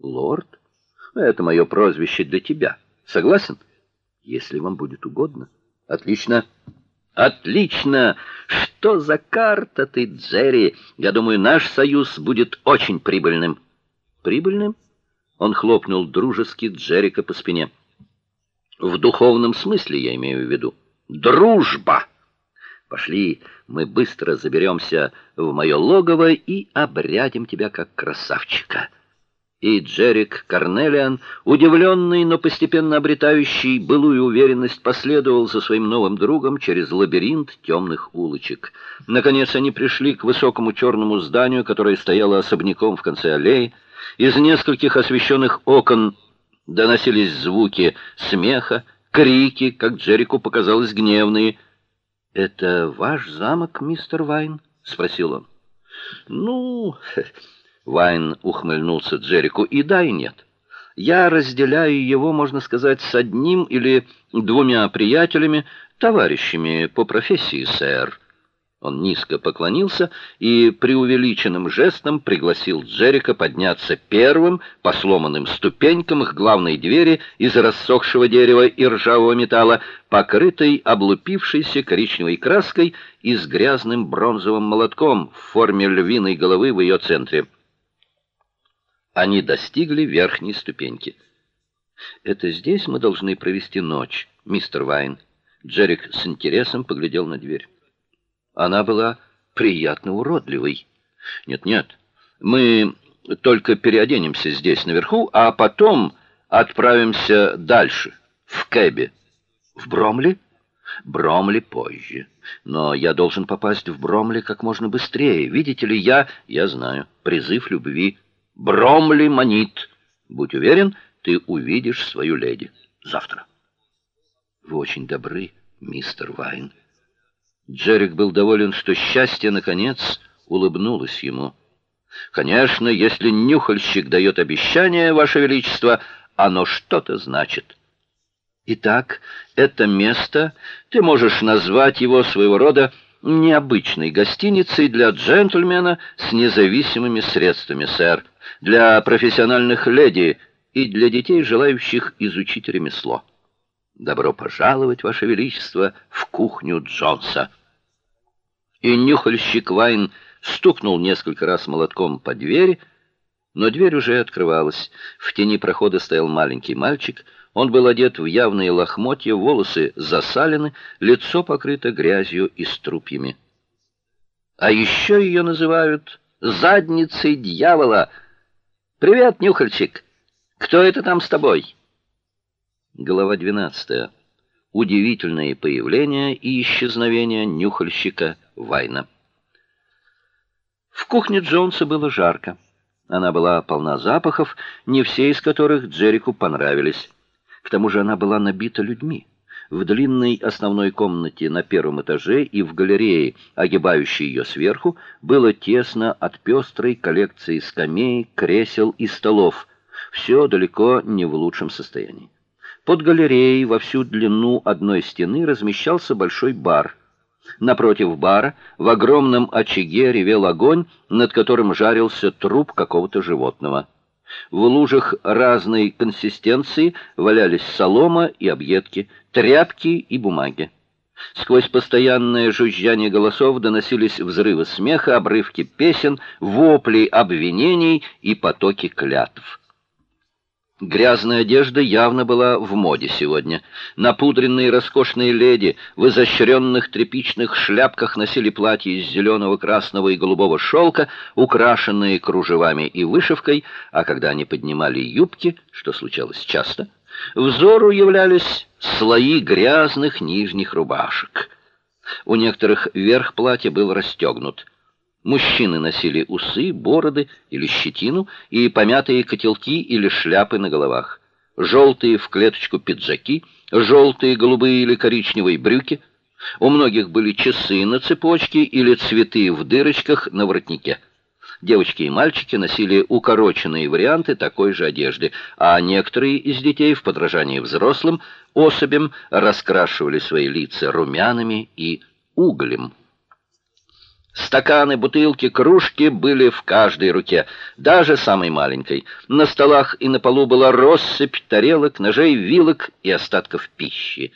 Лорд? Это мое прозвище для тебя. Согласен? Если вам будет угодно. Отлично. Отлично. Что за карта ты, Джерри? Я думаю, наш союз будет очень прибыльным. Прибыльным? Он хлопнул дружески Джерика по спине. В духовном смысле я имею в виду. Дружба. Пошли, мы быстро заберемся в мое логово и обрядим тебя как красавчика. И Джерик Карнелиан, удивленный, но постепенно обретающий былую уверенность, последовал за своим новым другом через лабиринт темных улочек. Наконец они пришли к высокому черному зданию, которое стояло особняком в конце аллеи. Из нескольких освещенных окон доносились звуки смеха, крики, как Джерику показалось гневные. "Это ваш замок, мистер Вайн?" спросил он. "Ну, Вайн ухмыльнулся Джеррику. И да, и нет. Я разделяю его, можно сказать, с одним или двумя приятелями, товарищами по профессии, сэр. Он низко поклонился и преувеличенным жестом пригласил Джеррика подняться первым по сломанным ступенькам к главной двери из рассохшего дерева и ржавого металла, покрытой облупившейся коричневой краской и с грязным бронзовым молотком в форме львиной головы в ее центре. Они достигли верхней ступеньки. Это здесь мы должны провести ночь, мистер Вайн. Джерик с интересом поглядел на дверь. Она была приятно уродливой. Нет-нет. Мы только переоденемся здесь наверху, а потом отправимся дальше, в Кэбе. В Бромли? Бромли позже. Но я должен попасть в Бромли как можно быстрее. Видите ли, я, я знаю, призыв любви Бромли манит. Будь уверен, ты увидишь свою леди завтра. Вы очень добры, мистер Вайн. Джерик был доволен, что счастье наконец улыбнулось ему. Конечно, если нюхальщик дает обещание, ваше величество, оно что-то значит. Итак, это место, ты можешь назвать его своего рода необычной гостиницей для джентльмена с независимыми средствами, сэр для профессиональных леди и для детей, желающих изучить ремесло. Добро пожаловать, ваше величество, в кухню Джонса. И нюхальщик Вайн стукнул несколько раз молотком по двери, но дверь уже открывалась. В тени прохода стоял маленький мальчик. Он был одет в явные лохмотья, волосы засалены, лицо покрыто грязью и струпьями. А еще ее называют задницей дьявола — Привет, нюхальчик. Кто это там с тобой? Глава 12. Удивительное появление и исчезновение нюхальщика Вайна. В кухне Джонса было жарко. Она была полна запахов, не все из которых Джеррику понравились. К тому же она была набита людьми. В длинной основной комнате на первом этаже и в галерее, огибающей ее сверху, было тесно от пестрой коллекции скамей, кресел и столов. Все далеко не в лучшем состоянии. Под галереей во всю длину одной стены размещался большой бар. Напротив бара в огромном очаге ревел огонь, над которым жарился труп какого-то животного. В лужах разной консистенции валялись солома и объедки, тряпки и бумаги. Сквозь постоянное жужжание голосов доносились взрывы смеха, обрывки песен, вопли обвинений и потоки клятв. Грязная одежда явно была в моде сегодня. Напудренные роскошные леди в изощренных тряпичных шляпках носили платья из зеленого, красного и голубого шелка, украшенные кружевами и вышивкой, а когда они поднимали юбки, что случалось часто, взору являлись слои грязных нижних рубашек. У некоторых верх платья был расстегнут. Мужчины носили усы, бороды или щетину и помятые котелки или шляпы на головах, желтые в клеточку пиджаки, желтые, голубые или коричневые брюки. У многих были часы на цепочке или цветы в дырочках на воротнике. Девочки и мальчики носили укороченные варианты такой же одежды, а некоторые из детей в подражании взрослым особям раскрашивали свои лица румянами и углем. Стаканы, бутылки, кружки были в каждой руке, даже самой маленькой. На столах и на полу была россыпь тарелок, ножей, вилок и остатков пищи.